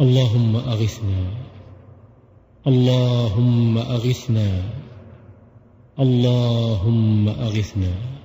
اللهم أغثنا اللهم أغثنا اللهم أغثنا